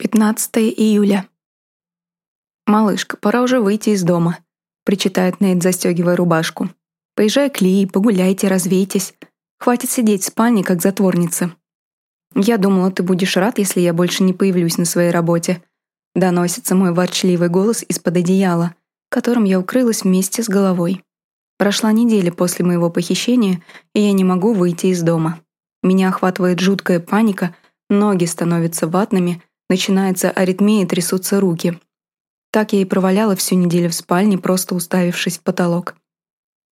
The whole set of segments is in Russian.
15 июля. «Малышка, пора уже выйти из дома», — причитает Нейт, застегивая рубашку. «Поезжай к Лии, погуляйте, развейтесь. Хватит сидеть в спальне, как затворница». «Я думала, ты будешь рад, если я больше не появлюсь на своей работе», — доносится мой ворчливый голос из-под одеяла, которым я укрылась вместе с головой. Прошла неделя после моего похищения, и я не могу выйти из дома. Меня охватывает жуткая паника, ноги становятся ватными — Начинается аритмия и трясутся руки. Так я и проваляла всю неделю в спальне, просто уставившись в потолок.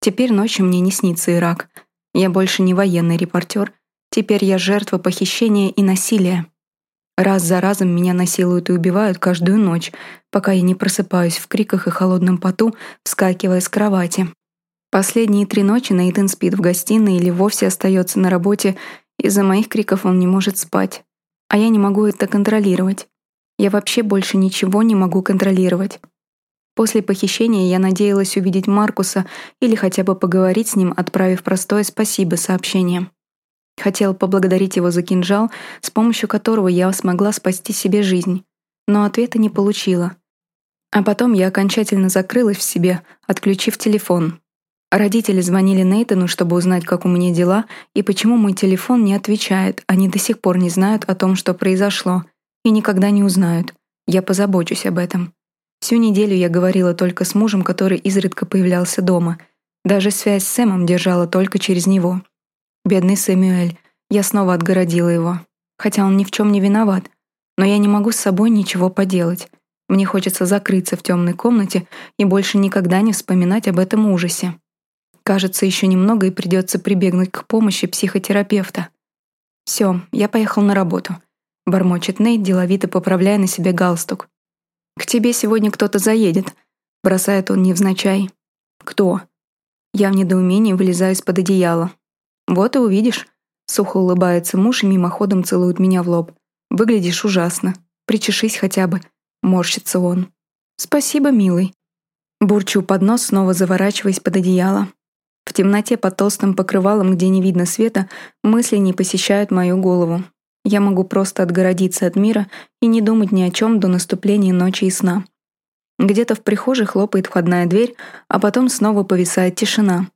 Теперь ночью мне не снится Ирак. Я больше не военный репортер. Теперь я жертва похищения и насилия. Раз за разом меня насилуют и убивают каждую ночь, пока я не просыпаюсь в криках и холодном поту, вскакивая с кровати. Последние три ночи Нейтан спит в гостиной или вовсе остается на работе, из-за моих криков он не может спать а я не могу это контролировать. Я вообще больше ничего не могу контролировать. После похищения я надеялась увидеть Маркуса или хотя бы поговорить с ним, отправив простое «спасибо» сообщение. Хотела поблагодарить его за кинжал, с помощью которого я смогла спасти себе жизнь, но ответа не получила. А потом я окончательно закрылась в себе, отключив телефон. Родители звонили Нейтану, чтобы узнать, как у меня дела и почему мой телефон не отвечает. Они до сих пор не знают о том, что произошло. И никогда не узнают. Я позабочусь об этом. Всю неделю я говорила только с мужем, который изредка появлялся дома. Даже связь с Сэмом держала только через него. Бедный Сэмюэль. Я снова отгородила его. Хотя он ни в чем не виноват. Но я не могу с собой ничего поделать. Мне хочется закрыться в темной комнате и больше никогда не вспоминать об этом ужасе. Кажется, еще немного и придется прибегнуть к помощи психотерапевта. Все, я поехал на работу. Бормочет Нейт, деловито поправляя на себе галстук. «К тебе сегодня кто-то заедет», — бросает он невзначай. «Кто?» Я в недоумении вылезаю из-под одеяла. «Вот и увидишь», — сухо улыбается муж и мимоходом целует меня в лоб. «Выглядишь ужасно. Причешись хотя бы», — морщится он. «Спасибо, милый». Бурчу под нос, снова заворачиваясь под одеяло. В темноте под толстым покрывалом, где не видно света, мысли не посещают мою голову. Я могу просто отгородиться от мира и не думать ни о чем до наступления ночи и сна. Где-то в прихожей хлопает входная дверь, а потом снова повисает тишина.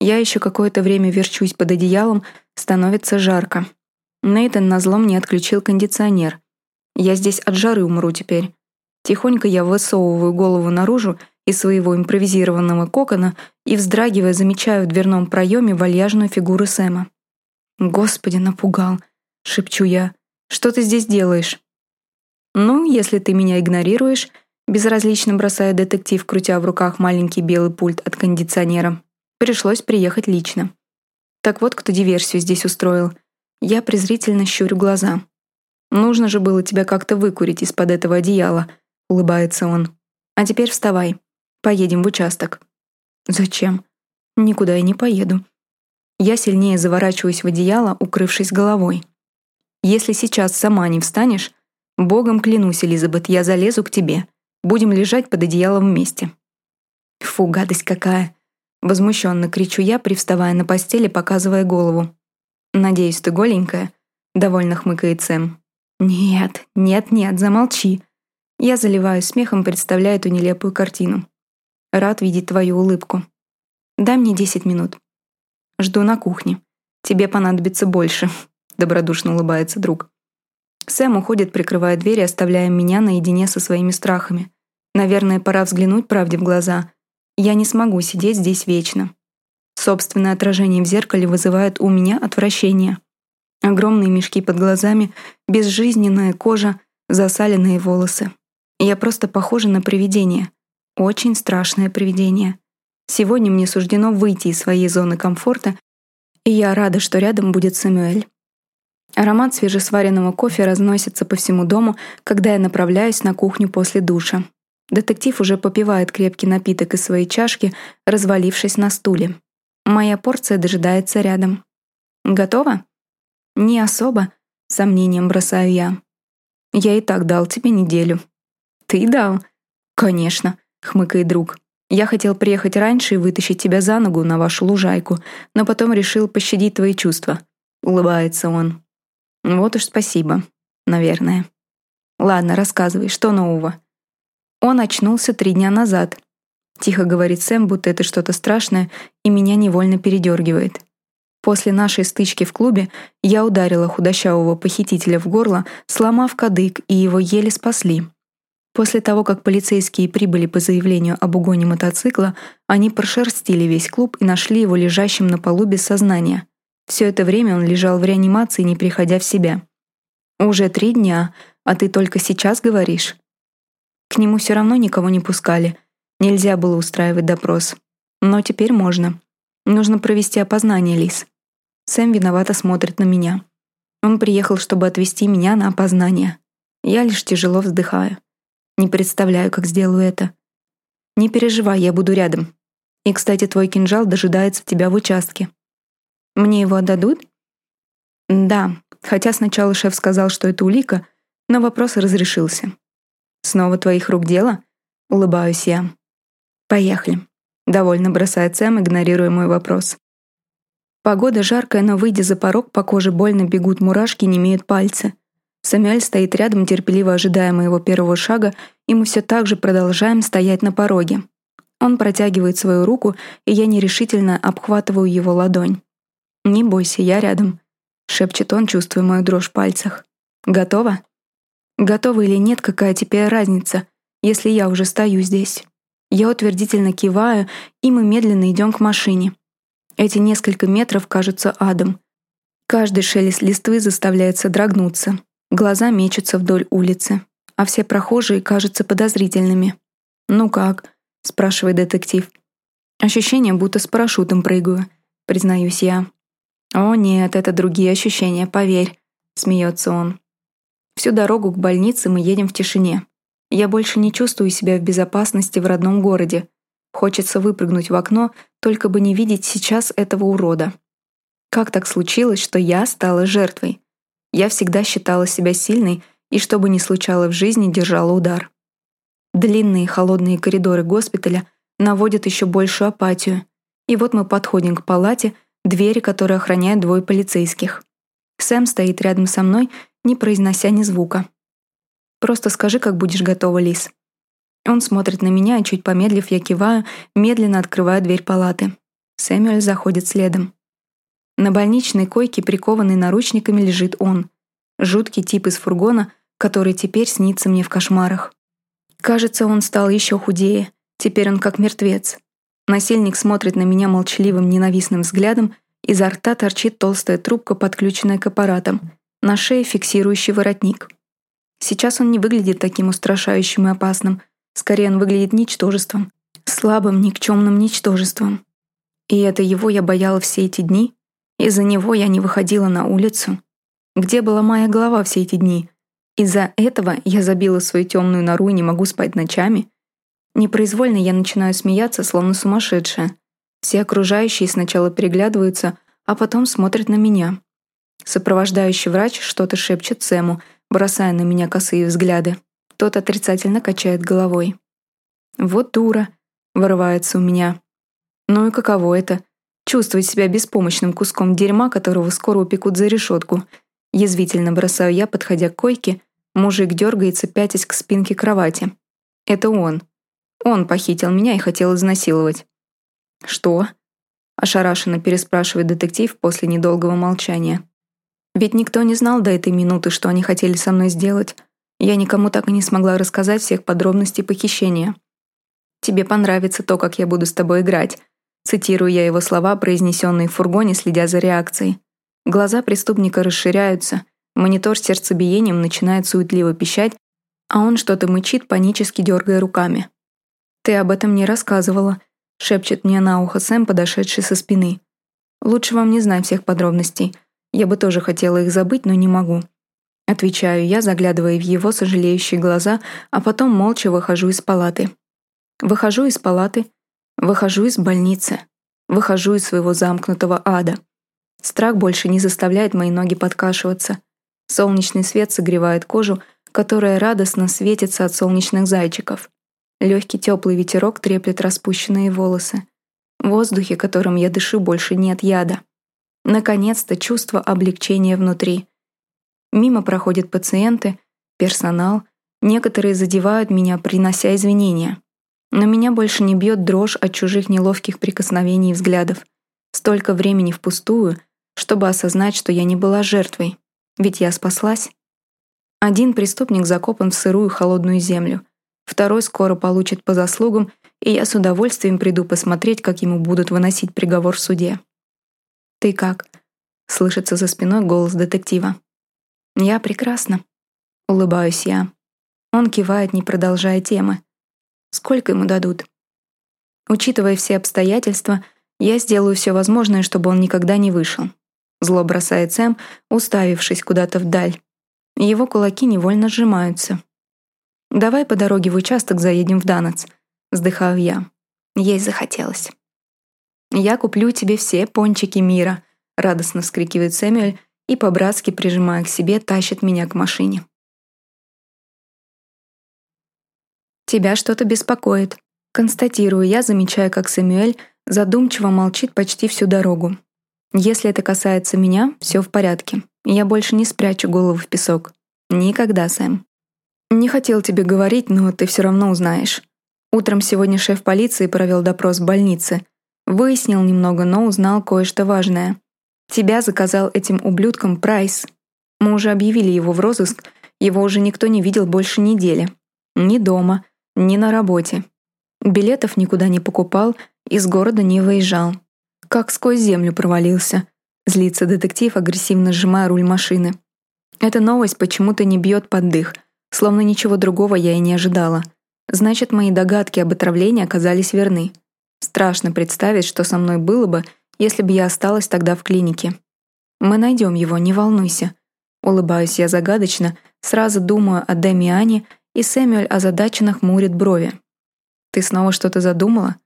Я еще какое-то время верчусь под одеялом, становится жарко. Нейтан назлом не отключил кондиционер. Я здесь от жары умру теперь. Тихонько я высовываю голову наружу из своего импровизированного кокона и, вздрагивая, замечаю в дверном проеме вальяжную фигуру Сэма. «Господи, напугал!» — шепчу я. «Что ты здесь делаешь?» «Ну, если ты меня игнорируешь», — безразлично бросает детектив, крутя в руках маленький белый пульт от кондиционера. «Пришлось приехать лично». Так вот, кто диверсию здесь устроил. Я презрительно щурю глаза. «Нужно же было тебя как-то выкурить из-под этого одеяла», — улыбается он. «А теперь вставай. Поедем в участок». «Зачем?» «Никуда я не поеду». Я сильнее заворачиваюсь в одеяло, укрывшись головой. «Если сейчас сама не встанешь, богом клянусь, Элизабет, я залезу к тебе. Будем лежать под одеялом вместе». «Фу, гадость какая!» Возмущенно кричу я, привставая на постели, показывая голову. «Надеюсь, ты голенькая?» — довольно хмыкает Сэм. «Нет, нет, нет, замолчи!» Я заливаюсь смехом, представляя эту нелепую картину. Рад видеть твою улыбку. Дай мне десять минут. Жду на кухне. Тебе понадобится больше, добродушно улыбается друг. Сэм уходит, прикрывая дверь и оставляя меня наедине со своими страхами. Наверное, пора взглянуть правде в глаза. Я не смогу сидеть здесь вечно. Собственное отражение в зеркале вызывает у меня отвращение. Огромные мешки под глазами, безжизненная кожа, засаленные волосы. Я просто похожа на привидение. Очень страшное привидение. Сегодня мне суждено выйти из своей зоны комфорта, и я рада, что рядом будет Сэмюэль. Аромат свежесваренного кофе разносится по всему дому, когда я направляюсь на кухню после душа. Детектив уже попивает крепкий напиток из своей чашки, развалившись на стуле. Моя порция дожидается рядом. «Готово?» «Не особо», — сомнением бросаю я. «Я и так дал тебе неделю». «Ты дал?» «Конечно хмыкает друг. «Я хотел приехать раньше и вытащить тебя за ногу на вашу лужайку, но потом решил пощадить твои чувства». Улыбается он. «Вот уж спасибо. Наверное». Ладно, рассказывай, что нового?» Он очнулся три дня назад. Тихо говорит Сэм, будто это что-то страшное, и меня невольно передергивает. После нашей стычки в клубе я ударила худощавого похитителя в горло, сломав кадык, и его еле спасли. После того, как полицейские прибыли по заявлению об угоне мотоцикла, они прошерстили весь клуб и нашли его лежащим на полу без сознания. Все это время он лежал в реанимации, не приходя в себя. «Уже три дня, а ты только сейчас говоришь?» К нему все равно никого не пускали. Нельзя было устраивать допрос. Но теперь можно. Нужно провести опознание, Лис. Сэм виновато смотрит на меня. Он приехал, чтобы отвезти меня на опознание. Я лишь тяжело вздыхаю. Не представляю, как сделаю это. Не переживай, я буду рядом. И, кстати, твой кинжал дожидается тебя в участке. Мне его отдадут? Да, хотя сначала шеф сказал, что это улика, но вопрос разрешился. Снова твоих рук дело? Улыбаюсь я. Поехали. Довольно бросает Сэм, игнорируя мой вопрос. Погода жаркая, но выйдя за порог, по коже больно бегут мурашки, не имеют пальцы. Самюэль стоит рядом, терпеливо ожидая моего первого шага, и мы все так же продолжаем стоять на пороге. Он протягивает свою руку, и я нерешительно обхватываю его ладонь. «Не бойся, я рядом», — шепчет он, чувствуя мою дрожь в пальцах. «Готова?» «Готова или нет, какая теперь разница, если я уже стою здесь?» Я утвердительно киваю, и мы медленно идем к машине. Эти несколько метров кажутся адом. Каждый шелест листвы заставляет содрогнуться. Глаза мечутся вдоль улицы, а все прохожие кажутся подозрительными. «Ну как?» — спрашивает детектив. «Ощущение, будто с парашютом прыгаю», — признаюсь я. «О нет, это другие ощущения, поверь», — смеется он. Всю дорогу к больнице мы едем в тишине. Я больше не чувствую себя в безопасности в родном городе. Хочется выпрыгнуть в окно, только бы не видеть сейчас этого урода. Как так случилось, что я стала жертвой? Я всегда считала себя сильной и, что бы ни случалось в жизни, держала удар. Длинные холодные коридоры госпиталя наводят еще большую апатию. И вот мы подходим к палате, двери которой охраняют двое полицейских. Сэм стоит рядом со мной, не произнося ни звука. «Просто скажи, как будешь готова, Лис», он смотрит на меня, и чуть помедлив, я киваю, медленно открываю дверь палаты. Сэмюэль заходит следом. На больничной койке, прикованный наручниками, лежит он. Жуткий тип из фургона, который теперь снится мне в кошмарах. Кажется, он стал еще худее. Теперь он как мертвец. Насильник смотрит на меня молчаливым ненавистным взглядом, изо рта торчит толстая трубка, подключенная к аппаратам, на шее фиксирующий воротник. Сейчас он не выглядит таким устрашающим и опасным — Скорее, он выглядит ничтожеством. Слабым, никчемным ничтожеством. И это его я бояла все эти дни. Из-за него я не выходила на улицу. Где была моя голова все эти дни? Из-за этого я забила свою темную нору и не могу спать ночами. Непроизвольно я начинаю смеяться, словно сумасшедшая. Все окружающие сначала переглядываются, а потом смотрят на меня. Сопровождающий врач что-то шепчет Сэму, бросая на меня косые взгляды. Тот отрицательно качает головой. «Вот дура», — вырывается у меня. Ну и каково это? Чувствовать себя беспомощным куском дерьма, которого скоро упекут за решетку. Язвительно бросаю я, подходя к койке. Мужик дергается, пятясь к спинке кровати. Это он. Он похитил меня и хотел изнасиловать. «Что?» — ошарашенно переспрашивает детектив после недолгого молчания. Ведь никто не знал до этой минуты, что они хотели со мной сделать. Я никому так и не смогла рассказать всех подробностей похищения. «Тебе понравится то, как я буду с тобой играть», цитирую я его слова, произнесенные в фургоне, следя за реакцией. Глаза преступника расширяются, монитор с сердцебиением начинает суетливо пищать, а он что-то мычит, панически дергая руками. «Ты об этом не рассказывала», — шепчет мне на ухо Сэм, подошедший со спины. «Лучше вам не знать всех подробностей. Я бы тоже хотела их забыть, но не могу. Отвечаю я, заглядывая в его сожалеющие глаза, а потом молча выхожу из палаты. Выхожу из палаты, выхожу из больницы, выхожу из своего замкнутого ада. Страх больше не заставляет мои ноги подкашиваться. Солнечный свет согревает кожу, которая радостно светится от солнечных зайчиков. Легкий теплый ветерок треплет распущенные волосы. В воздухе, которым я дышу, больше нет яда. Наконец-то чувство облегчения внутри — Мимо проходят пациенты, персонал. Некоторые задевают меня, принося извинения. Но меня больше не бьет дрожь от чужих неловких прикосновений и взглядов. Столько времени впустую, чтобы осознать, что я не была жертвой. Ведь я спаслась. Один преступник закопан в сырую холодную землю. Второй скоро получит по заслугам, и я с удовольствием приду посмотреть, как ему будут выносить приговор в суде. «Ты как?» — слышится за спиной голос детектива. «Я прекрасно», — улыбаюсь я. Он кивает, не продолжая темы. «Сколько ему дадут?» Учитывая все обстоятельства, я сделаю все возможное, чтобы он никогда не вышел. Зло бросает Сэм, уставившись куда-то вдаль. Его кулаки невольно сжимаются. «Давай по дороге в участок заедем в Данец», — вздыхаю я. Ей захотелось. «Я куплю тебе все пончики мира», — радостно вскрикивает Сэмюэль и, по-братски прижимая к себе, тащит меня к машине. «Тебя что-то беспокоит», — констатирую я, замечая, как Сэмюэль задумчиво молчит почти всю дорогу. Если это касается меня, все в порядке. Я больше не спрячу голову в песок. Никогда, Сэм. Не хотел тебе говорить, но ты все равно узнаешь. Утром сегодня шеф полиции провел допрос в больнице. Выяснил немного, но узнал кое-что важное. Тебя заказал этим ублюдком Прайс. Мы уже объявили его в розыск, его уже никто не видел больше недели. Ни дома, ни на работе. Билетов никуда не покупал, из города не выезжал. Как сквозь землю провалился. Злится детектив, агрессивно сжимая руль машины. Эта новость почему-то не бьет под дых, словно ничего другого я и не ожидала. Значит, мои догадки об отравлении оказались верны. Страшно представить, что со мной было бы, если бы я осталась тогда в клинике. Мы найдем его, не волнуйся. Улыбаюсь я загадочно, сразу думаю о Демиане, и Сэмюэль озадаченно хмурит брови. Ты снова что-то задумала?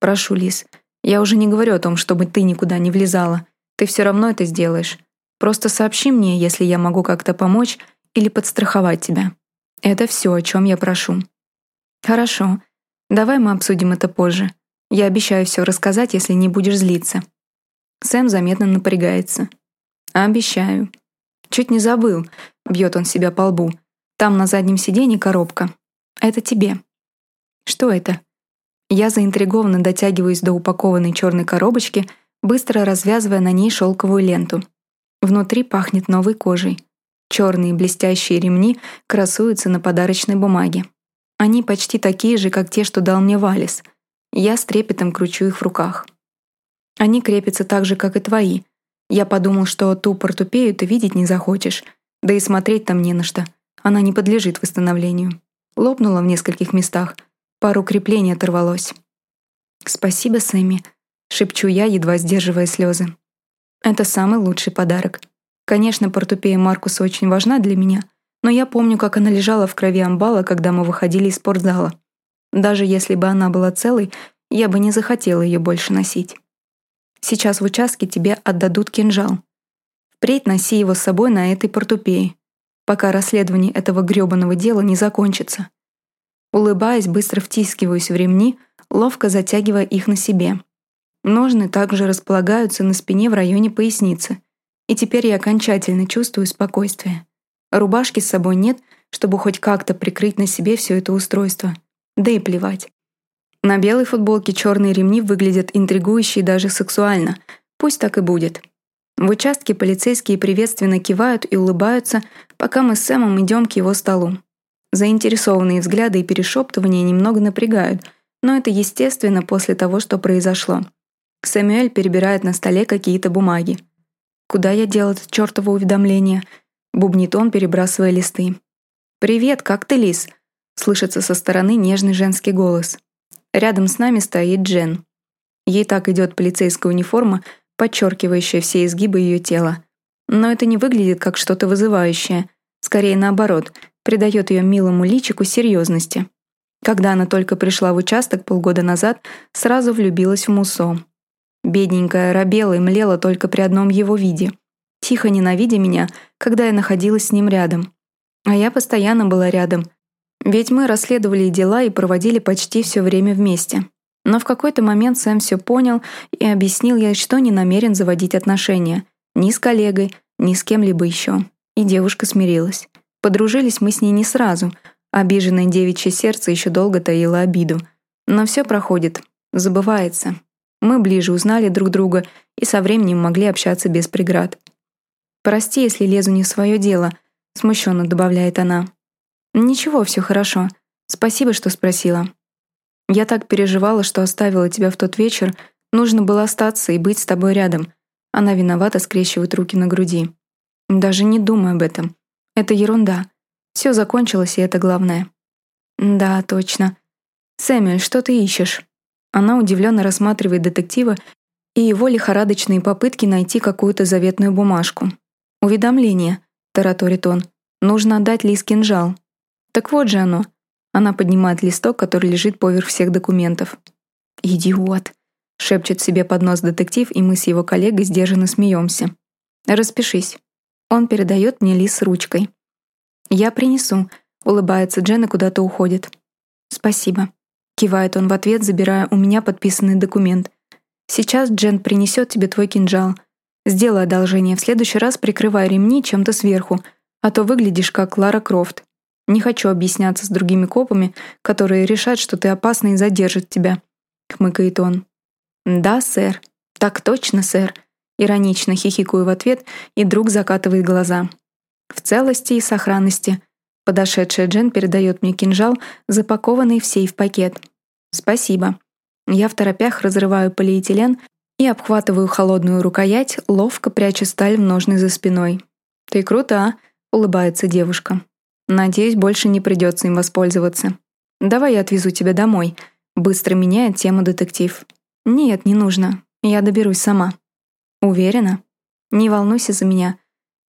Прошу, Лис, я уже не говорю о том, чтобы ты никуда не влезала. Ты все равно это сделаешь. Просто сообщи мне, если я могу как-то помочь или подстраховать тебя. Это все, о чем я прошу. Хорошо. Давай мы обсудим это позже. Я обещаю все рассказать, если не будешь злиться. Сэм заметно напрягается. Обещаю. Чуть не забыл. Бьет он себя по лбу. Там на заднем сиденье коробка. Это тебе. Что это? Я заинтригованно дотягиваюсь до упакованной черной коробочки, быстро развязывая на ней шелковую ленту. Внутри пахнет новой кожей. Черные блестящие ремни красуются на подарочной бумаге. Они почти такие же, как те, что дал мне Валис. Я с трепетом кручу их в руках. Они крепятся так же, как и твои. Я подумал, что ту портупею ты видеть не захочешь, да и смотреть там не на что. Она не подлежит восстановлению. Лопнула в нескольких местах — Пару креплений оторвалось. «Спасибо, Сэмми», — шепчу я, едва сдерживая слезы. «Это самый лучший подарок. Конечно, портупея Маркуса очень важна для меня, но я помню, как она лежала в крови амбала, когда мы выходили из спортзала. Даже если бы она была целой, я бы не захотела ее больше носить. Сейчас в участке тебе отдадут кинжал. Впредь носи его с собой на этой портупее, пока расследование этого грёбаного дела не закончится. Улыбаясь, быстро втискиваюсь в ремни, ловко затягивая их на себе. Ножны также располагаются на спине в районе поясницы. И теперь я окончательно чувствую спокойствие. Рубашки с собой нет, чтобы хоть как-то прикрыть на себе все это устройство. Да и плевать. На белой футболке черные ремни выглядят интригующе и даже сексуально. Пусть так и будет. В участке полицейские приветственно кивают и улыбаются, пока мы с Сэмом идем к его столу. Заинтересованные взгляды и перешептывания немного напрягают, но это естественно после того, что произошло. Сэмюэль перебирает на столе какие-то бумаги. «Куда я дел это чёртово уведомление?» Бубнит он, перебрасывая листы. «Привет, как ты, Лис?» Слышится со стороны нежный женский голос. Рядом с нами стоит Джен. Ей так идет полицейская униформа, подчеркивающая все изгибы ее тела. Но это не выглядит как что-то вызывающее. Скорее наоборот, придает ее милому личику серьезности. Когда она только пришла в участок полгода назад, сразу влюбилась в Мусо. Бедненькая рабела и млела только при одном его виде, тихо ненавидя меня, когда я находилась с ним рядом. А я постоянно была рядом, ведь мы расследовали дела и проводили почти все время вместе. Но в какой-то момент Сэм все понял и объяснил ей, что не намерен заводить отношения. Ни с коллегой, ни с кем-либо еще. И девушка смирилась. Подружились мы с ней не сразу. Обиженное девичье сердце еще долго таило обиду. Но все проходит, забывается. Мы ближе узнали друг друга и со временем могли общаться без преград. «Прости, если лезу не в свое дело», — смущенно добавляет она. «Ничего, все хорошо. Спасибо, что спросила. Я так переживала, что оставила тебя в тот вечер. Нужно было остаться и быть с тобой рядом. Она виновата, скрещивает руки на груди. Даже не думай об этом. Это ерунда. Все закончилось, и это главное. Да, точно. Сэмюэль, что ты ищешь? Она удивленно рассматривает детектива и его лихорадочные попытки найти какую-то заветную бумажку. «Уведомление», — тараторит он. «Нужно отдать Лиз кинжал». «Так вот же оно. Она поднимает листок, который лежит поверх всех документов. «Идиот!» — шепчет себе под нос детектив, и мы с его коллегой сдержанно смеемся. «Распишись». Он передает мне лист с ручкой. «Я принесу», — улыбается Джен и куда-то уходит. «Спасибо», — кивает он в ответ, забирая у меня подписанный документ. «Сейчас Джен принесет тебе твой кинжал. Сделай одолжение, в следующий раз прикрывай ремни чем-то сверху, а то выглядишь как Лара Крофт. Не хочу объясняться с другими копами, которые решат, что ты опасный и задержат тебя», — хмыкает он. «Да, сэр. Так точно, сэр». Иронично хихикаю в ответ, и друг закатывает глаза. В целости и сохранности. Подошедшая Джен передает мне кинжал, запакованный в сейф пакет. «Спасибо». Я в торопях разрываю полиэтилен и обхватываю холодную рукоять, ловко пряча сталь в ножны за спиной. «Ты крута», — улыбается девушка. Надеюсь, больше не придется им воспользоваться. Давай я отвезу тебя домой. Быстро меняет тему детектив. Нет, не нужно. Я доберусь сама. Уверена? Не волнуйся за меня.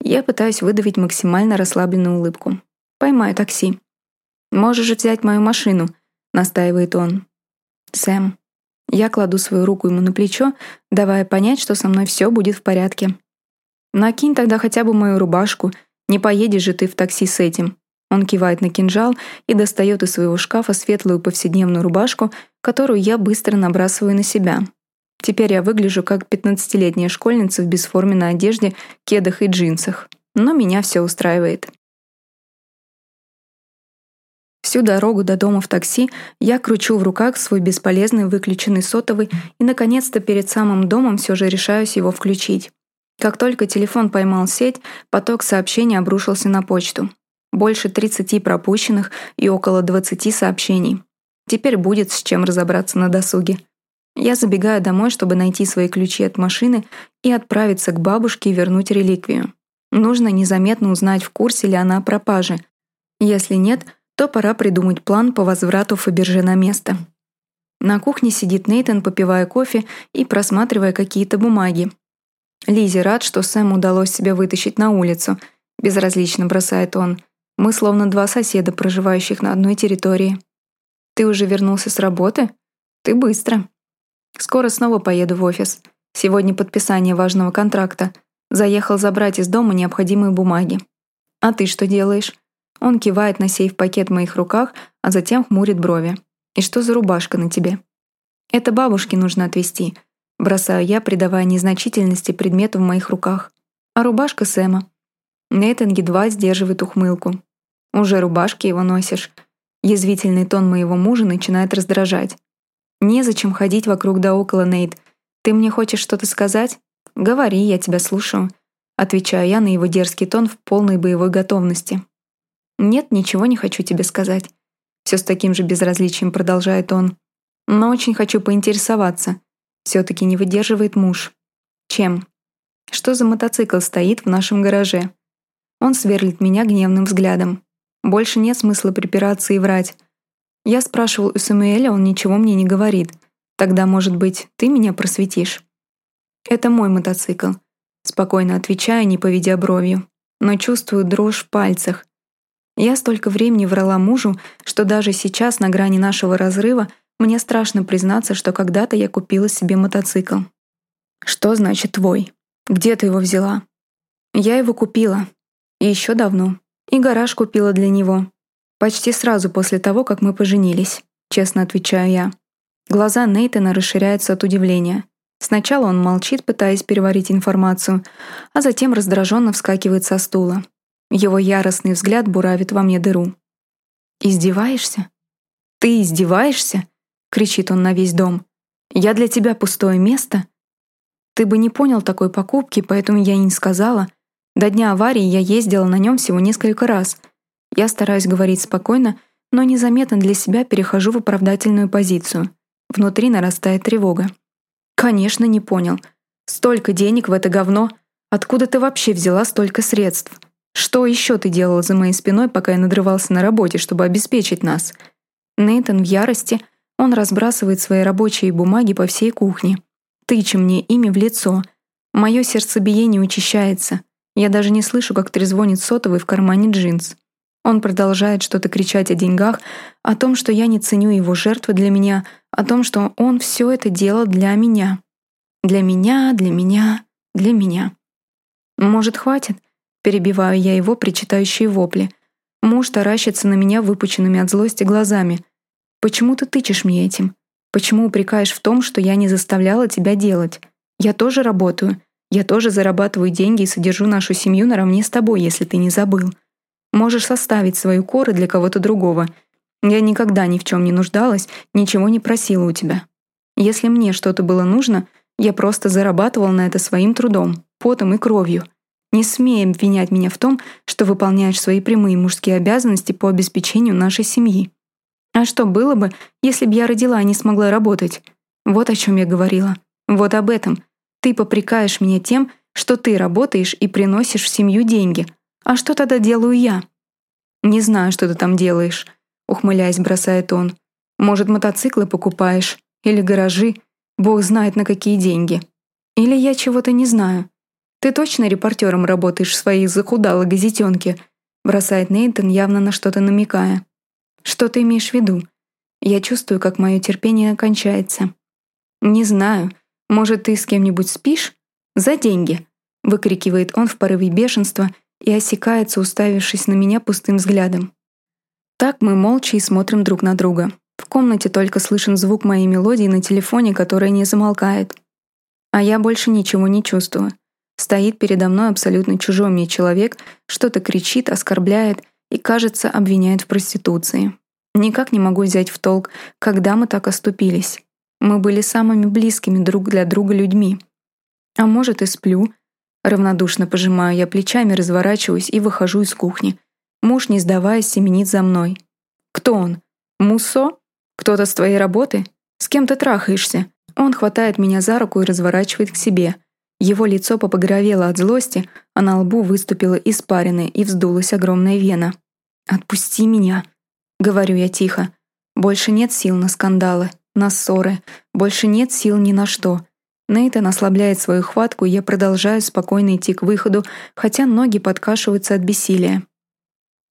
Я пытаюсь выдавить максимально расслабленную улыбку. Поймаю такси. Можешь взять мою машину, настаивает он. Сэм. Я кладу свою руку ему на плечо, давая понять, что со мной все будет в порядке. Накинь тогда хотя бы мою рубашку. Не поедешь же ты в такси с этим. Он кивает на кинжал и достает из своего шкафа светлую повседневную рубашку, которую я быстро набрасываю на себя. Теперь я выгляжу как пятнадцатилетняя школьница в бесформенной одежде, кедах и джинсах. Но меня все устраивает. Всю дорогу до дома в такси я кручу в руках свой бесполезный выключенный сотовый и, наконец-то, перед самым домом все же решаюсь его включить. Как только телефон поймал сеть, поток сообщений обрушился на почту больше 30 пропущенных и около 20 сообщений. Теперь будет с чем разобраться на досуге. Я забегаю домой, чтобы найти свои ключи от машины и отправиться к бабушке и вернуть реликвию. Нужно незаметно узнать, в курсе ли она о пропаже. Если нет, то пора придумать план по возврату Фаберже на место. На кухне сидит Нейтан, попивая кофе и просматривая какие-то бумаги. Лизи рад, что Сэму удалось себя вытащить на улицу. Безразлично бросает он. Мы словно два соседа, проживающих на одной территории. Ты уже вернулся с работы? Ты быстро. Скоро снова поеду в офис. Сегодня подписание важного контракта. Заехал забрать из дома необходимые бумаги. А ты что делаешь? Он кивает на сейф-пакет в моих руках, а затем хмурит брови. И что за рубашка на тебе? Это бабушке нужно отвезти. Бросаю я, придавая незначительности предмету в моих руках. А рубашка Сэма. Нейтан едва сдерживает ухмылку. Уже рубашки его носишь. Язвительный тон моего мужа начинает раздражать. Незачем ходить вокруг да около, Нейт. Ты мне хочешь что-то сказать? Говори, я тебя слушаю. Отвечаю я на его дерзкий тон в полной боевой готовности. Нет, ничего не хочу тебе сказать. Все с таким же безразличием продолжает он. Но очень хочу поинтересоваться. Все-таки не выдерживает муж. Чем? Что за мотоцикл стоит в нашем гараже? Он сверлит меня гневным взглядом. Больше нет смысла припираться и врать. Я спрашивал у Самуэля, он ничего мне не говорит. Тогда, может быть, ты меня просветишь? Это мой мотоцикл. Спокойно отвечаю, не поведя бровью. Но чувствую дрожь в пальцах. Я столько времени врала мужу, что даже сейчас, на грани нашего разрыва, мне страшно признаться, что когда-то я купила себе мотоцикл. Что значит твой? Где ты его взяла? Я его купила. И еще давно. И гараж купила для него. Почти сразу после того, как мы поженились, честно отвечаю я. Глаза Нейтана расширяются от удивления. Сначала он молчит, пытаясь переварить информацию, а затем раздраженно вскакивает со стула. Его яростный взгляд буравит во мне дыру. «Издеваешься? Ты издеваешься?» — кричит он на весь дом. «Я для тебя пустое место?» «Ты бы не понял такой покупки, поэтому я и не сказала. До дня аварии я ездила на нем всего несколько раз. Я стараюсь говорить спокойно, но незаметно для себя перехожу в оправдательную позицию. Внутри нарастает тревога. «Конечно, не понял. Столько денег в это говно. Откуда ты вообще взяла столько средств? Что еще ты делала за моей спиной, пока я надрывался на работе, чтобы обеспечить нас?» Нейтан в ярости, он разбрасывает свои рабочие бумаги по всей кухне. Тыча мне ими в лицо. Мое сердцебиение учащается. Я даже не слышу, как трезвонит сотовый в кармане джинс. Он продолжает что-то кричать о деньгах, о том, что я не ценю его жертвы для меня, о том, что он все это делал для меня. Для меня, для меня, для меня. Может, хватит? Перебиваю я его причитающие вопли. Муж таращится на меня выпученными от злости глазами. Почему ты тычешь мне этим? Почему упрекаешь в том, что я не заставляла тебя делать? Я тоже работаю. Я тоже зарабатываю деньги и содержу нашу семью наравне с тобой, если ты не забыл. Можешь составить свою коры для кого-то другого. Я никогда ни в чем не нуждалась, ничего не просила у тебя. Если мне что-то было нужно, я просто зарабатывал на это своим трудом, потом и кровью. Не смей обвинять меня в том, что выполняешь свои прямые мужские обязанности по обеспечению нашей семьи. А что было бы, если бы я родила и не смогла работать? Вот о чем я говорила. Вот об этом. Ты попрекаешь меня тем, что ты работаешь и приносишь в семью деньги, «А что тогда делаю я?» «Не знаю, что ты там делаешь», — ухмыляясь, бросает он. «Может, мотоциклы покупаешь? Или гаражи? Бог знает, на какие деньги. Или я чего-то не знаю. Ты точно репортером работаешь в своей захудалой газетенке?» бросает Нейтан, явно на что-то намекая. «Что ты имеешь в виду?» Я чувствую, как мое терпение кончается. «Не знаю. Может, ты с кем-нибудь спишь? За деньги!» выкрикивает он в порыве бешенства — и осекается, уставившись на меня пустым взглядом. Так мы молча и смотрим друг на друга. В комнате только слышен звук моей мелодии на телефоне, которая не замолкает. А я больше ничего не чувствую. Стоит передо мной абсолютно чужой мне человек, что-то кричит, оскорбляет и, кажется, обвиняет в проституции. Никак не могу взять в толк, когда мы так оступились. Мы были самыми близкими друг для друга людьми. А может, и сплю, Равнодушно пожимаю я плечами, разворачиваюсь и выхожу из кухни. Муж, не сдаваясь, семенит за мной. «Кто он? Муссо? Кто-то с твоей работы? С кем ты трахаешься?» Он хватает меня за руку и разворачивает к себе. Его лицо попогровело от злости, а на лбу выступила испарина и вздулась огромная вена. «Отпусти меня», — говорю я тихо. «Больше нет сил на скандалы, на ссоры, больше нет сил ни на что. Нейтан ослабляет свою хватку, и я продолжаю спокойно идти к выходу, хотя ноги подкашиваются от бессилия.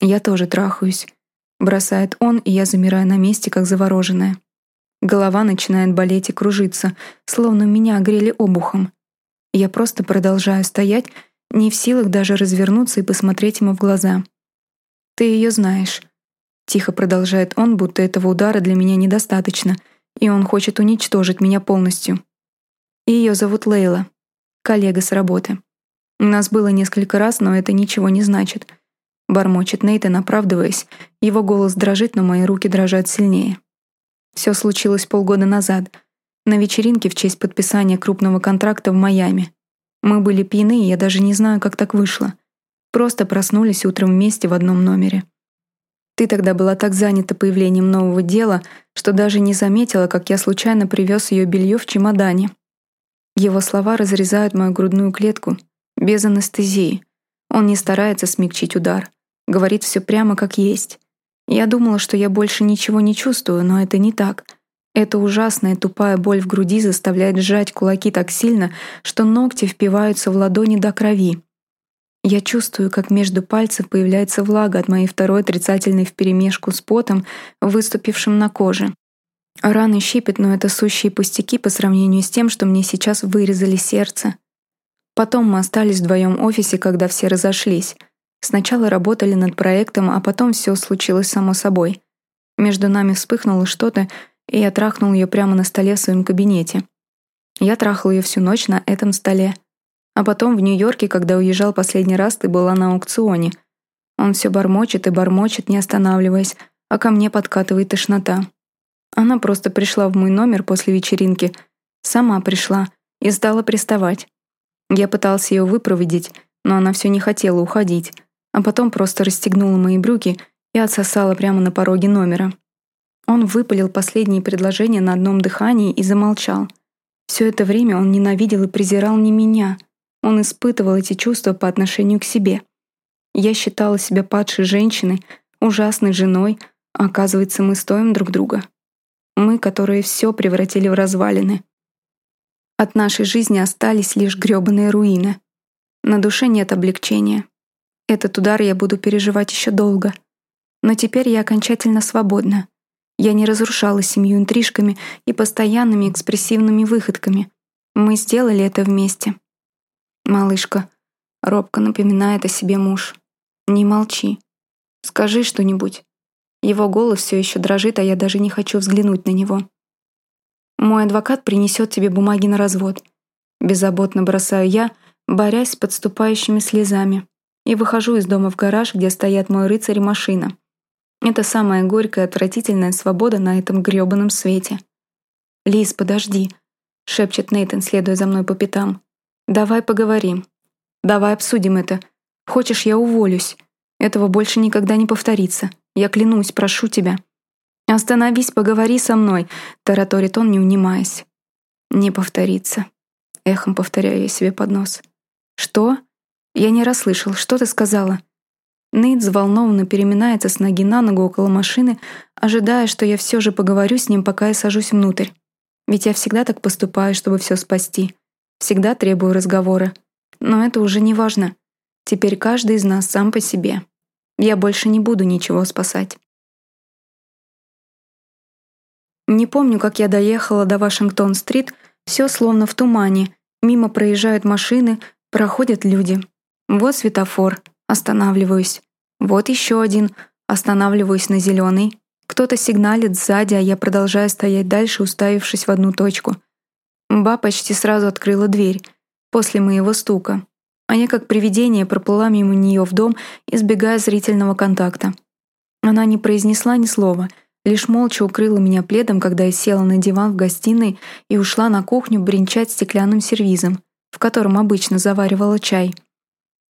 «Я тоже трахаюсь», — бросает он, и я замираю на месте, как завороженная. Голова начинает болеть и кружиться, словно меня огрели обухом. Я просто продолжаю стоять, не в силах даже развернуться и посмотреть ему в глаза. «Ты ее знаешь», — тихо продолжает он, будто этого удара для меня недостаточно, и он хочет уничтожить меня полностью. Ее зовут Лейла, коллега с работы. У нас было несколько раз, но это ничего не значит. Бормочет Нейтан, оправдываясь. Его голос дрожит, но мои руки дрожат сильнее. Все случилось полгода назад, на вечеринке в честь подписания крупного контракта в Майами. Мы были пьяны, и я даже не знаю, как так вышло. Просто проснулись утром вместе в одном номере. Ты тогда была так занята появлением нового дела, что даже не заметила, как я случайно привез ее белье в чемодане. Его слова разрезают мою грудную клетку без анестезии. Он не старается смягчить удар. Говорит все прямо как есть. Я думала, что я больше ничего не чувствую, но это не так. Эта ужасная тупая боль в груди заставляет сжать кулаки так сильно, что ногти впиваются в ладони до крови. Я чувствую, как между пальцев появляется влага от моей второй отрицательной вперемешку с потом, выступившим на коже. Раны щипят, но это сущие пустяки по сравнению с тем, что мне сейчас вырезали сердце. Потом мы остались вдвоем в офисе, когда все разошлись. Сначала работали над проектом, а потом все случилось само собой. Между нами вспыхнуло что-то, и я трахнул ее прямо на столе в своем кабинете. Я трахал ее всю ночь на этом столе. А потом в Нью-Йорке, когда уезжал последний раз, ты была на аукционе. Он все бормочет и бормочет, не останавливаясь, а ко мне подкатывает тошнота. Она просто пришла в мой номер после вечеринки, сама пришла и стала приставать. Я пытался ее выпроводить, но она все не хотела уходить, а потом просто расстегнула мои брюки и отсосала прямо на пороге номера. Он выпалил последние предложения на одном дыхании и замолчал. Все это время он ненавидел и презирал не меня. Он испытывал эти чувства по отношению к себе. Я считала себя падшей женщиной, ужасной женой, а оказывается, мы стоим друг друга. Мы, которые все превратили в развалины. От нашей жизни остались лишь грёбаные руины. На душе нет облегчения. Этот удар я буду переживать еще долго. Но теперь я окончательно свободна. Я не разрушала семью интрижками и постоянными экспрессивными выходками. Мы сделали это вместе. Малышка, робко напоминает о себе муж. Не молчи. Скажи что-нибудь. Его голос все еще дрожит, а я даже не хочу взглянуть на него. Мой адвокат принесет тебе бумаги на развод. Беззаботно бросаю я, борясь с подступающими слезами, и выхожу из дома в гараж, где стоят мой рыцарь и машина. Это самая горькая, отвратительная свобода на этом грёбаном свете. «Лиз, подожди», — шепчет Нейтан, следуя за мной по пятам. «Давай поговорим. Давай обсудим это. Хочешь, я уволюсь. Этого больше никогда не повторится. Я клянусь, прошу тебя». «Остановись, поговори со мной», — тараторит он, не унимаясь. «Не повторится», — эхом повторяю я себе под нос. «Что?» Я не расслышал. Что ты сказала?» Нейт взволнованно переминается с ноги на ногу около машины, ожидая, что я все же поговорю с ним, пока я сажусь внутрь. Ведь я всегда так поступаю, чтобы все спасти. Всегда требую разговора. Но это уже не важно. Теперь каждый из нас сам по себе. Я больше не буду ничего спасать. Не помню, как я доехала до Вашингтон-стрит, все словно в тумане. Мимо проезжают машины, проходят люди. Вот светофор, Останавливаюсь. Вот еще один. Останавливаюсь на зеленый. Кто-то сигналит сзади, а я продолжаю стоять дальше, уставившись в одну точку. Ба почти сразу открыла дверь, после моего стука. А я как привидение проплыла мимо нее в дом, избегая зрительного контакта. Она не произнесла ни слова, лишь молча укрыла меня пледом, когда я села на диван в гостиной и ушла на кухню бренчать стеклянным сервизом, в котором обычно заваривала чай.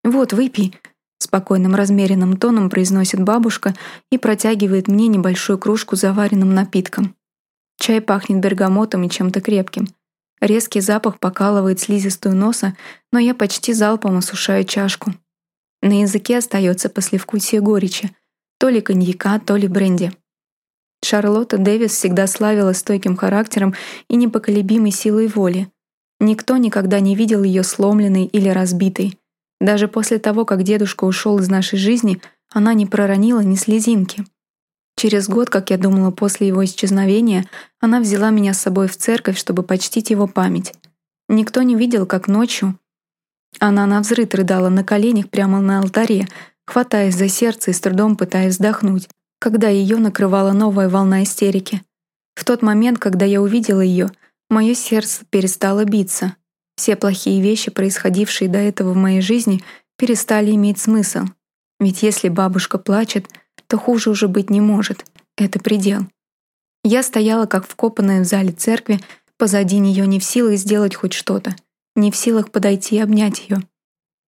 «Вот, выпей», Спокойным размеренным тоном произносит бабушка и протягивает мне небольшую кружку заваренным напитком. Чай пахнет бергамотом и чем-то крепким. Резкий запах покалывает слизистую носа, но я почти залпом осушаю чашку. На языке остается послевкусие горечи, то ли коньяка, то ли бренди. Шарлотта Дэвис всегда славилась стойким характером и непоколебимой силой воли. Никто никогда не видел ее сломленной или разбитой. Даже после того, как дедушка ушел из нашей жизни, она не проронила ни слезинки. Через год, как я думала, после его исчезновения, она взяла меня с собой в церковь, чтобы почтить его память. Никто не видел, как ночью она навзрыд рыдала на коленях прямо на алтаре, хватаясь за сердце и с трудом пытаясь вздохнуть, когда ее накрывала новая волна истерики. В тот момент, когда я увидела ее, мое сердце перестало биться. Все плохие вещи, происходившие до этого в моей жизни, перестали иметь смысл. Ведь если бабушка плачет, то хуже уже быть не может. Это предел. Я стояла как вкопанная в зале церкви, позади нее не в силах сделать хоть что-то, не в силах подойти и обнять ее.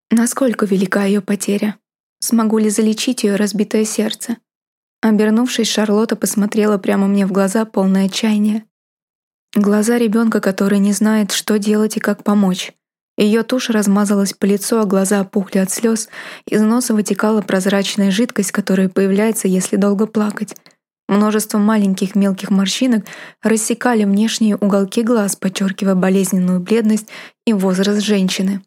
Насколько велика ее потеря? Смогу ли залечить ее разбитое сердце? Обернувшись, Шарлотта посмотрела прямо мне в глаза, полное отчаяния. Глаза ребенка, который не знает, что делать и как помочь. Ее тушь размазалась по лицу, а глаза опухли от слез, из носа вытекала прозрачная жидкость, которая появляется, если долго плакать. Множество маленьких мелких морщинок рассекали внешние уголки глаз, подчеркивая болезненную бледность и возраст женщины.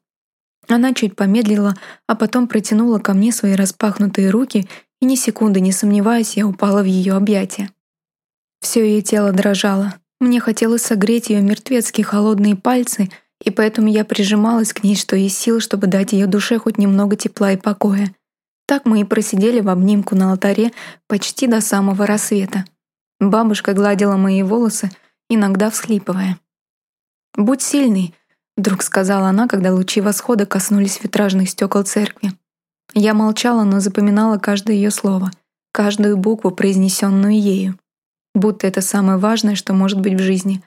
Она чуть помедлила, а потом протянула ко мне свои распахнутые руки, и ни секунды не сомневаясь, я упала в ее объятия. Все ее тело дрожало, мне хотелось согреть ее мертвецкие холодные пальцы, и поэтому я прижималась к ней, что есть сил, чтобы дать ее душе хоть немного тепла и покоя. Так мы и просидели в обнимку на алтаре почти до самого рассвета. Бабушка гладила мои волосы, иногда всхлипывая. «Будь сильный», — вдруг сказала она, когда лучи восхода коснулись витражных стекол церкви. Я молчала, но запоминала каждое ее слово, каждую букву, произнесенную ею. Будто это самое важное, что может быть в жизни.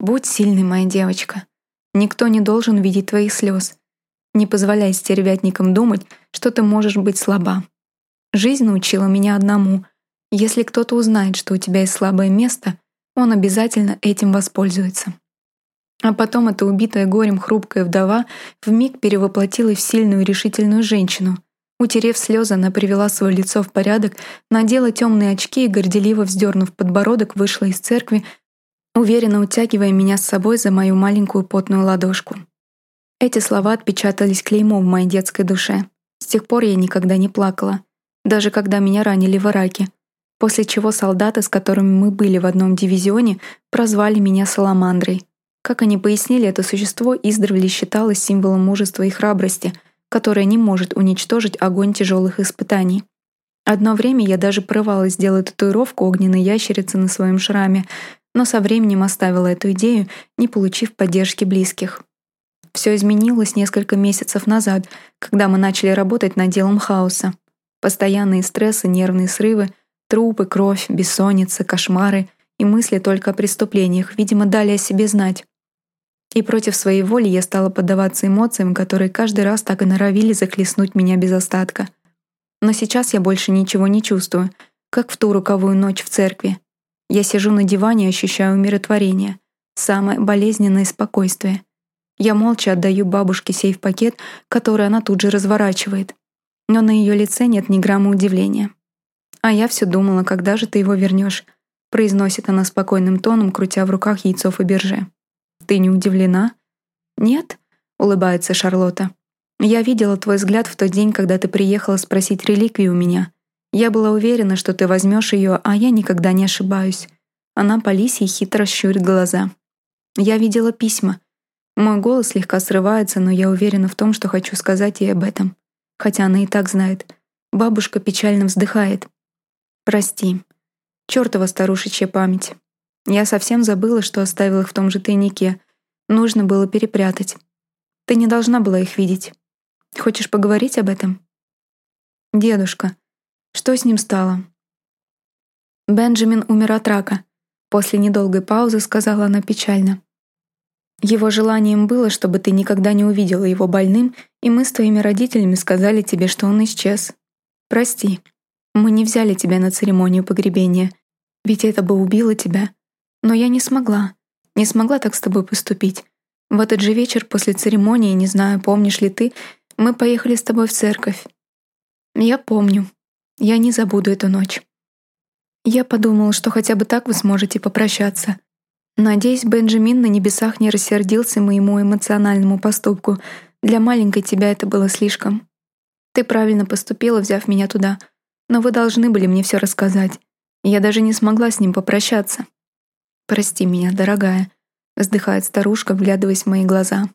Будь сильной, моя девочка. Никто не должен видеть твоих слез. Не позволяй стервятникам думать, что ты можешь быть слаба. Жизнь научила меня одному. Если кто-то узнает, что у тебя есть слабое место, он обязательно этим воспользуется. А потом эта убитая горем хрупкая вдова вмиг перевоплотилась в сильную решительную женщину. Утерев слезы, она привела свое лицо в порядок, надела темные очки и, горделиво вздернув подбородок, вышла из церкви, уверенно утягивая меня с собой за мою маленькую потную ладошку. Эти слова отпечатались клеймом в моей детской душе. С тех пор я никогда не плакала, даже когда меня ранили в Ираке, после чего солдаты, с которыми мы были в одном дивизионе, прозвали меня Саламандрой. Как они пояснили, это существо издревле считалось символом мужества и храбрости, которое не может уничтожить огонь тяжелых испытаний. Одно время я даже порывалась сделать татуировку огненной ящерицы на своем шраме, но со временем оставила эту идею, не получив поддержки близких. Все изменилось несколько месяцев назад, когда мы начали работать над делом хаоса. Постоянные стрессы, нервные срывы, трупы, кровь, бессонница, кошмары и мысли только о преступлениях, видимо, дали о себе знать. И против своей воли я стала поддаваться эмоциям, которые каждый раз так и норовили захлестнуть меня без остатка. Но сейчас я больше ничего не чувствую, как в ту руковую ночь в церкви. Я сижу на диване и ощущаю умиротворение, самое болезненное спокойствие — я молча отдаю бабушке сейф-пакет, который она тут же разворачивает. Но на ее лице нет ни грамма удивления. «А я все думала, когда же ты его вернешь, произносит она спокойным тоном, крутя в руках яйцо Фаберже. «Ты не удивлена?» «Нет», — улыбается Шарлотта. «Я видела твой взгляд в тот день, когда ты приехала спросить реликвию у меня. Я была уверена, что ты возьмешь ее, а я никогда не ошибаюсь». Она по лисьей хитро щурит глаза. «Я видела письма. Мой голос слегка срывается, но я уверена в том, что хочу сказать ей об этом. Хотя она и так знает. Бабушка печально вздыхает. «Прости. Чёртова старушечья память. Я совсем забыла, что оставила их в том же тайнике. Нужно было перепрятать. Ты не должна была их видеть. Хочешь поговорить об этом?» «Дедушка. Что с ним стало?» «Бенджамин умер от рака», — после недолгой паузы сказала она печально. Его желанием было, чтобы ты никогда не увидела его больным, и мы с твоими родителями сказали тебе, что он исчез. Прости, мы не взяли тебя на церемонию погребения, ведь это бы убило тебя. Но я не смогла, не смогла так с тобой поступить. В этот же вечер после церемонии, не знаю, помнишь ли ты, мы поехали с тобой в церковь. Я помню. Я не забуду эту ночь. Я подумала, что хотя бы так вы сможете попрощаться. Надеюсь, Бенджамин на небесах не рассердился моему эмоциональному поступку. Для маленькой тебя это было слишком. Ты правильно поступила, взяв меня туда. Но вы должны были мне все рассказать. Я даже не смогла с ним попрощаться. Прости меня, дорогая, вздыхает старушка, вглядываясь в мои глаза.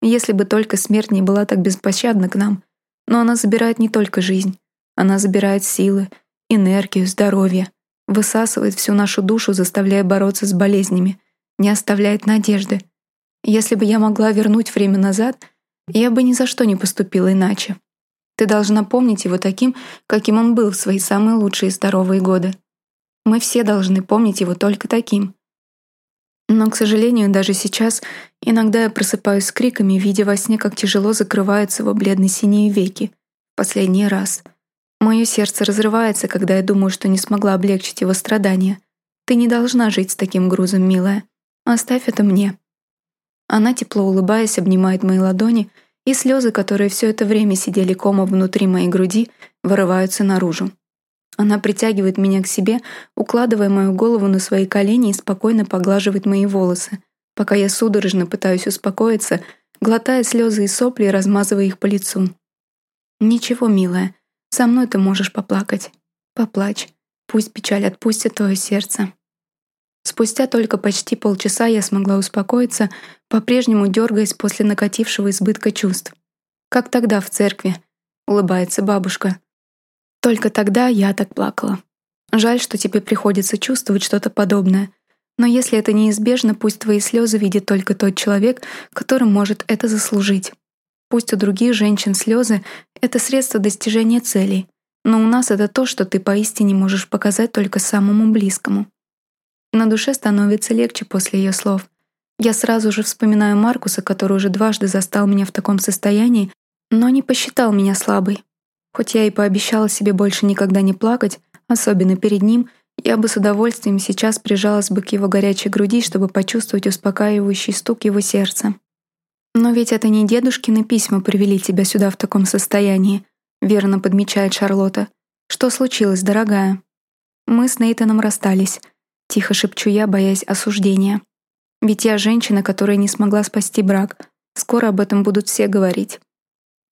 Если бы только смерть не была так беспощадна к нам. Но она забирает не только жизнь. Она забирает силы, энергию, здоровье высасывает всю нашу душу, заставляя бороться с болезнями, не оставляет надежды. Если бы я могла вернуть время назад, я бы ни за что не поступила иначе. Ты должна помнить его таким, каким он был в свои самые лучшие здоровые годы. Мы все должны помнить его только таким. Но, к сожалению, даже сейчас иногда я просыпаюсь с криками, видя во сне, как тяжело закрываются его бледно-синие веки. Последний раз — Мое сердце разрывается, когда я думаю, что не смогла облегчить его страдания. Ты не должна жить с таким грузом, милая. Оставь это мне. Она, тепло улыбаясь, обнимает мои ладони, и слезы, которые все это время сидели комом внутри моей груди, вырываются наружу. Она притягивает меня к себе, укладывая мою голову на свои колени и спокойно поглаживает мои волосы, пока я судорожно пытаюсь успокоиться, глотая слезы и сопли и размазывая их по лицу. «Ничего, милая, со мной ты можешь поплакать. Поплачь. Пусть печаль отпустит твое сердце. Спустя только почти полчаса я смогла успокоиться, по-прежнему дергаясь после накатившего избытка чувств. Как тогда в церкви, улыбается бабушка. Только тогда я так плакала. Жаль, что тебе приходится чувствовать что-то подобное. Но если это неизбежно, пусть твои слезы видит только тот человек, который может это заслужить. Пусть у других женщин слезы — это средство достижения целей, но у нас это то, что ты поистине можешь показать только самому близкому. На душе становится легче после ее слов. Я сразу же вспоминаю Маркуса, который уже дважды застал меня в таком состоянии, но не посчитал меня слабой. Хоть я и пообещала себе больше никогда не плакать, особенно перед ним, я бы с удовольствием сейчас прижалась бы к его горячей груди, чтобы почувствовать успокаивающий стук его сердца. «Но ведь это не дедушкины письма привели тебя сюда в таком состоянии», верно подмечает Шарлотта. «Что случилось, дорогая?» «Мы с Нейтаном расстались», — тихо шепчу я, боясь осуждения. «Ведь я женщина, которая не смогла спасти брак. Скоро об этом будут все говорить».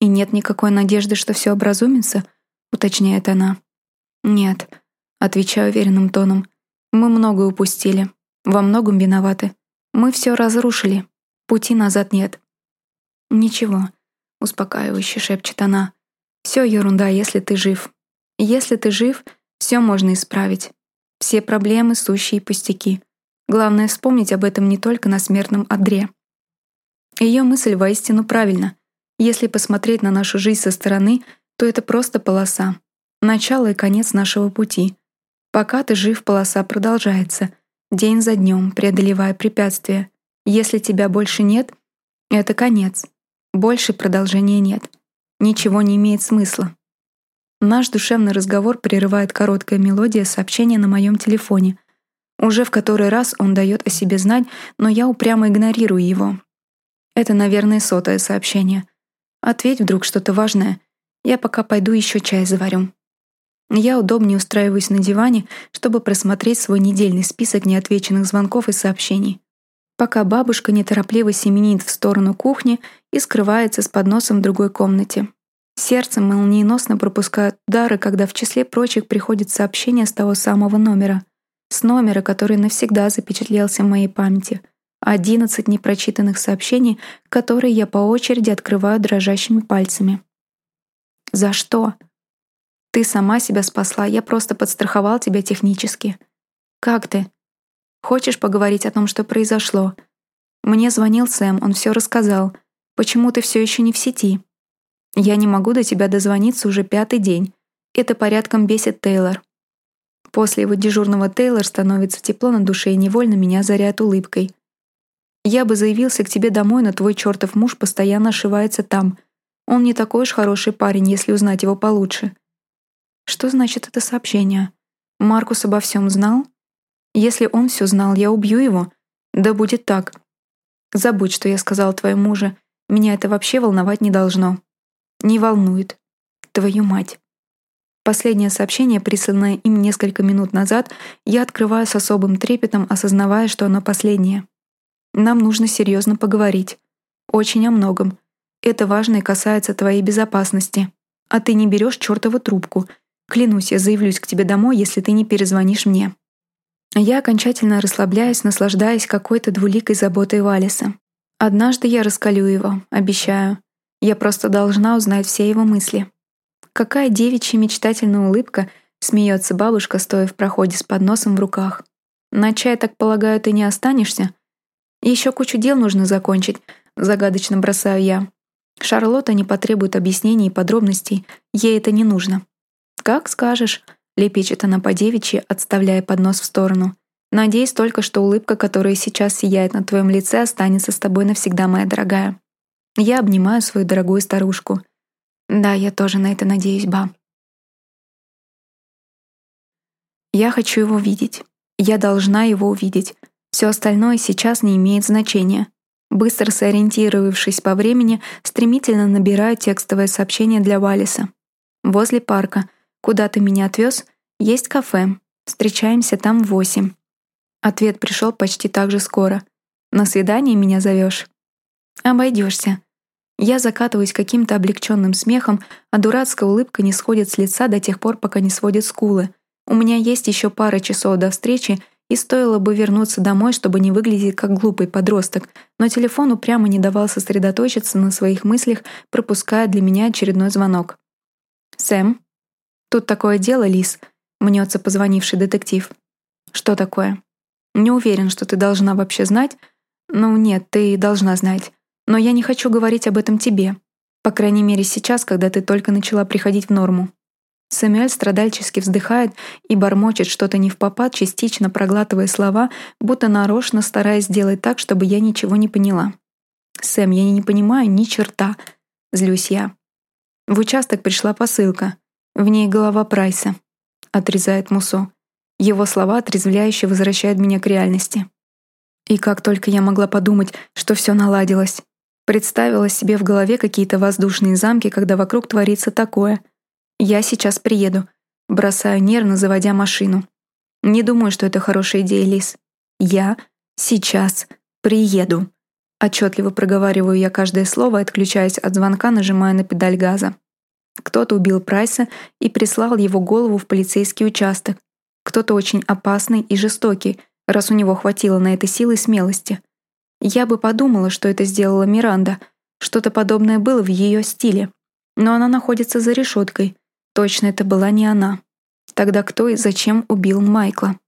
«И нет никакой надежды, что все образумится?» — уточняет она. «Нет», — отвечаю уверенным тоном. «Мы многое упустили. Во многом виноваты. Мы все разрушили. Пути назад нет». «Ничего», — успокаивающе шепчет она. «Все ерунда, если ты жив. Если ты жив, все можно исправить. Все проблемы — сущие пустяки. Главное вспомнить об этом не только на смертном одре». Ее мысль воистину правильна. Если посмотреть на нашу жизнь со стороны, то это просто полоса. Начало и конец нашего пути. Пока ты жив, полоса продолжается. День за днем, преодолевая препятствия. Если тебя больше нет, это конец. Больше продолжения нет. Ничего не имеет смысла. Наш душевный разговор прерывает короткая мелодия сообщения на моем телефоне. Уже в который раз он дает о себе знать, но я упрямо игнорирую его. Это, наверное, сотое сообщение. Ответь вдруг что-то важное. Я пока пойду еще чай заварю. Я удобнее устраиваюсь на диване, чтобы просмотреть свой недельный список неотвеченных звонков и сообщений пока бабушка неторопливо семенит в сторону кухни и скрывается с подносом в другой комнате. Сердце молниеносно пропускает удары, когда в числе прочих приходит сообщение с того самого номера. С номера, который навсегда запечатлелся в моей памяти. Одиннадцать непрочитанных сообщений, которые я по очереди открываю дрожащими пальцами. «За что?» «Ты сама себя спасла, я просто подстраховал тебя технически». «Как ты?» Хочешь поговорить о том, что произошло? Мне звонил Сэм, он все рассказал. Почему ты все еще не в сети? Я не могу до тебя дозвониться уже пятый день. Это порядком бесит Тейлор. После его дежурного Тейлор становится тепло на душе и невольно меня заряет улыбкой. Я бы заявился к тебе домой, но твой чертов муж постоянно ошивается там. Он не такой уж хороший парень, если узнать его получше. Что значит это сообщение? Маркус обо всем знал? Если он все знал, я убью его. Да будет так. Забудь, что я сказал твоему мужу. Меня это вообще волновать не должно. Не волнует. Твою мать. Последнее сообщение, присланное им несколько минут назад, я открываю с особым трепетом, осознавая, что оно последнее. Нам нужно серьезно поговорить. Очень о многом. Это важно и касается твоей безопасности. А ты не берешь чертову трубку. Клянусь, я заявлюсь к тебе домой, если ты не перезвонишь мне. Я окончательно расслабляюсь, наслаждаясь какой-то двуликой заботой Валиса. Однажды я раскалю его, обещаю. Я просто должна узнать все его мысли. Какая девичья мечтательная улыбка, смеется бабушка, стоя в проходе с подносом в руках. На чай, так полагаю, ты не останешься? Еще кучу дел нужно закончить, загадочно бросаю я. Шарлотта не потребует объяснений и подробностей, ей это не нужно. Как скажешь, Лепечет она по девичьи, отставляя поднос в сторону. «Надеюсь только, что улыбка, которая сейчас сияет на твоем лице, останется с тобой навсегда, моя дорогая». Я обнимаю свою дорогую старушку. «Да, я тоже на это надеюсь, ба». Я хочу его видеть. Я должна его увидеть. Все остальное сейчас не имеет значения. Быстро сориентировавшись по времени, стремительно набираю текстовое сообщение для Валиса. Возле парка, Куда ты меня отвез? Есть кафе. Встречаемся там в восемь. Ответ пришел почти так же скоро. На свидание меня зовешь? Обойдешься. Я закатываюсь каким-то облегченным смехом, а дурацкая улыбка не сходит с лица до тех пор, пока не сводит скулы. У меня есть еще пара часов до встречи, и стоило бы вернуться домой, чтобы не выглядеть как глупый подросток, но телефон упрямо не давал сосредоточиться на своих мыслях, пропуская для меня очередной звонок. «Сэм?» «Тут такое дело, Лис», — мнется позвонивший детектив. «Что такое?» «Не уверен, что ты должна вообще знать». «Ну нет, ты должна знать. Но я не хочу говорить об этом тебе. По крайней мере сейчас, когда ты только начала приходить в норму. Сэмюэль страдальчески вздыхает и бормочет что-то не в попад, частично проглатывая слова, будто нарочно стараясь сделать так, чтобы я ничего не поняла. «Сэм, я не понимаю ни черта», — злюсь я. В участок пришла посылка. В ней голова Прайса. Отрезает Мусо. Его слова отрезвляюще возвращают меня к реальности. И как только я могла подумать, что все наладилось. Представила себе в голове какие-то воздушные замки, когда вокруг творится такое. Я сейчас приеду. Бросаю нервно, заводя машину. Не думаю, что это хорошая идея, Лис. Я сейчас приеду. Отчетливо проговариваю я каждое слово, отключаясь от звонка, нажимая на педаль газа. Кто-то убил Прайса и прислал его голову в полицейский участок. Кто-то очень опасный и жестокий, раз у него хватило на это силы и смелости. Я бы подумала, что это сделала Миранда. Что-то подобное было в ее стиле. Но она находится за решеткой. Точно это была не она. Тогда кто и зачем убил Майкла?